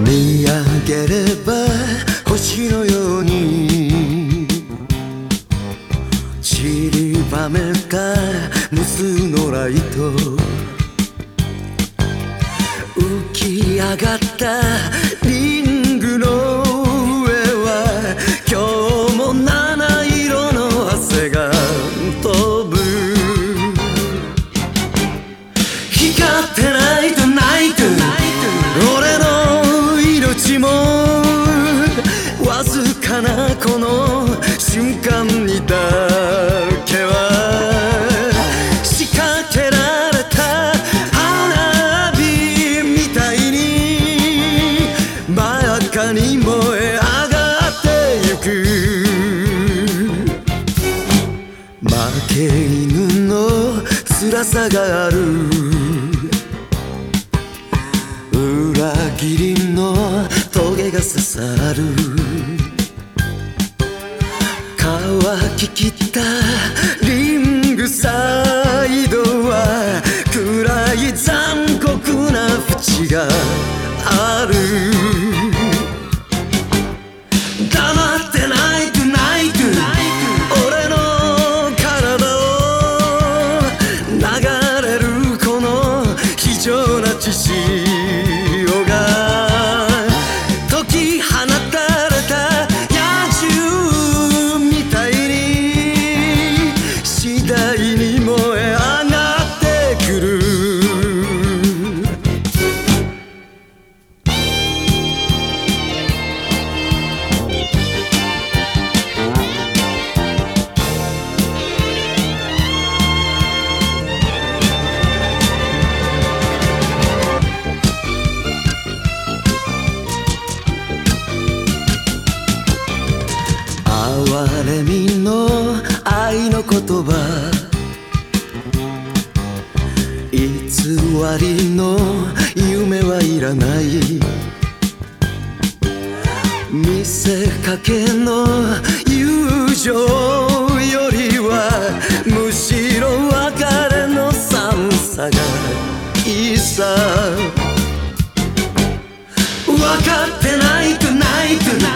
見上げれば星のように。散りばめた無数のライト。浮き上がったの命もわずかなこの瞬間にだけは仕掛けられた花火みたいに真っ赤に燃え上がってゆく。負け犬の辛さがある。乾ききったリングサイドは暗い残酷な淵がある言葉偽りの夢はいらない見せかけの友情よりはむしろ別れの寒さがいいさ分かってないとないとない